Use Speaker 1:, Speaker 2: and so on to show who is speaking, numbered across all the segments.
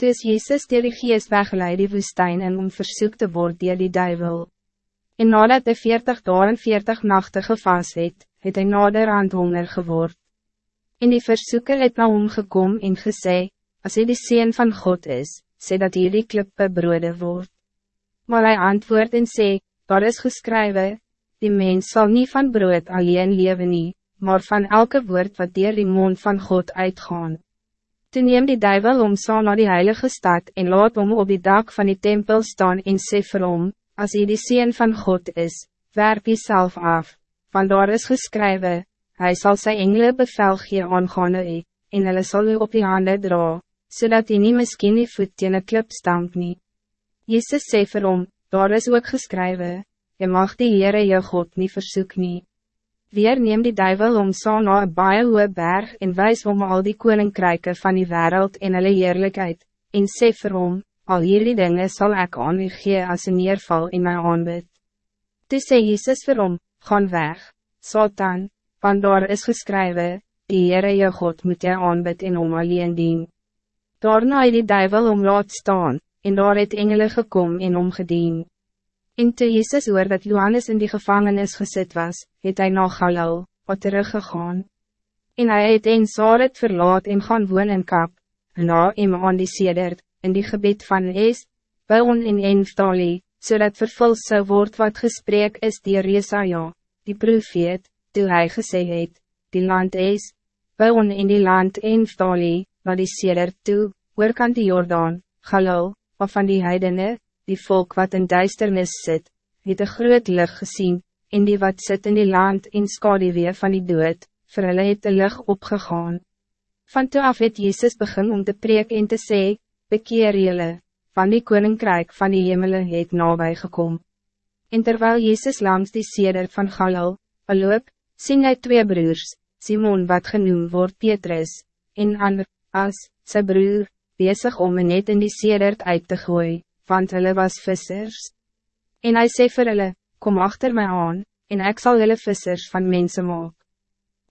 Speaker 1: Toe Jezus dier die geest weggeleid die woestijn en om versoek te word dier die duivel. En nadat hy veertig dagen en veertig nachten gevas het, het hy nader aan honger geword. En die versoeker het na hom gekom en gesê, as hy die Seen van God is, sê dat hierdie klippe brode word. Maar hij antwoord en sê, daar is geskrywe, die mens zal niet van brood alleen leven nie, maar van elke woord wat dier die mond van God uitgaan. Toen neem die duivel om saam naar die heilige stad en laat om op die dak van die tempel staan en sê vir hom, as hy die Seen van God is, werp hy self af, want daar is geskrywe, hy sal sy engele bevel gee aangaande hy, en hulle sal u op die handen dra, zodat hij niet miskien die voet teen een klip stamp nie. Jezus sê vir hom, daar is ook geskrywe, je mag die Heere jou God niet versoek nie. Weer neem die duivel om so na een baie hoge berg en wijs om al die koninkryke van die wereld en hulle heerlijkheid, en sê vir hom, al hierdie dinge sal ek aan u gee as een neerval in my aanbid. Toe sê Jesus vir hom, gaan weg, Satan, want daar is geskrywe, die Heere jou God moet jy aanbid en om alleen dien. Daarna het die duivel om laat staan, en daar het engele gekom en omgedien. En toe Jesus hoor dat Johannes in die gevangenis gezet was, het hij na Galil, wat teruggegaan. En hij het een Saret verlaat en gaan woon in Kap, en na hem aan die sedert, in die gebied van Es, Baon in Enftali, zodat so vervul zou word wat gesprek is die Jesaja, die profeet, toe hy gesê het, die land is, Baon in die land Enftali, na die sedert toe, oorkant die Jordaan, Galil, waarvan die heidene, die volk wat in duisternis zit, het een groot licht gezien, en die wat zit in die land in skadewee van die dood, vir hulle het de licht opgegaan. Van toe af het Jezus begin om te preek en te sê, bekeer jylle, van die koninkrijk van die hemelen het nabij gekom. En terwijl Jezus langs die seder van Galil, loop, sien hy twee broers, Simon wat genoemd wordt Petrus, en ander, as, sy broer, bezig om een net in die sedert uit te gooien want hulle was vissers. En hij sê vir hulle, kom achter mij aan, en ik zal hulle vissers van mensen maak.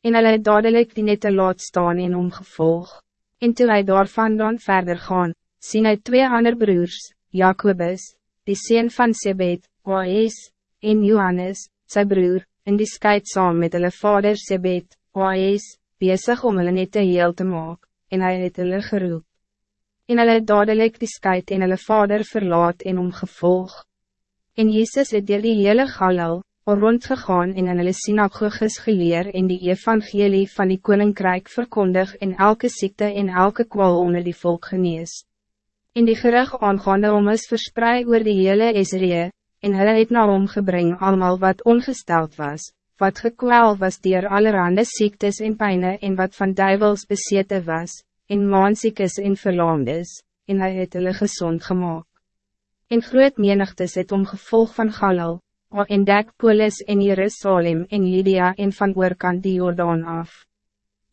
Speaker 1: En hulle het dadelijk die nette laat staan en omgevolg. En toe hy daarvan dan verder gaan, sien hy twee ander broers, Jacobus, die sien van Sebed, Oaes, en Johannes, zijn broer, in die skyt saam met hulle vader Sebed, Oaes, bezig om hulle nette heel te maak, en hij het hulle geroep en hulle het dadelijk die skuit en hulle vader verlaat en omgevolg. En Jezus het dier die hele galal, al rondgegaan en in hulle synagoges geleer en die evangelie van die koninkrijk verkondig en elke ziekte en elke kwal onder die volk genees. En die gerig aangaande om is verspreid oor die hele Israël, en hulle het na omgebring allemaal wat ongesteld was, wat gekwel was dier allerhande ziektes en pijnen en wat van duivels besete was, en maansiek is en verlaamd is, en hy het hulle gezond gemaakt. En groot menigtes het om gevolg van Galal, en Dekpolis en Jerusalem en Lydia en van oorkant die Jordaan af.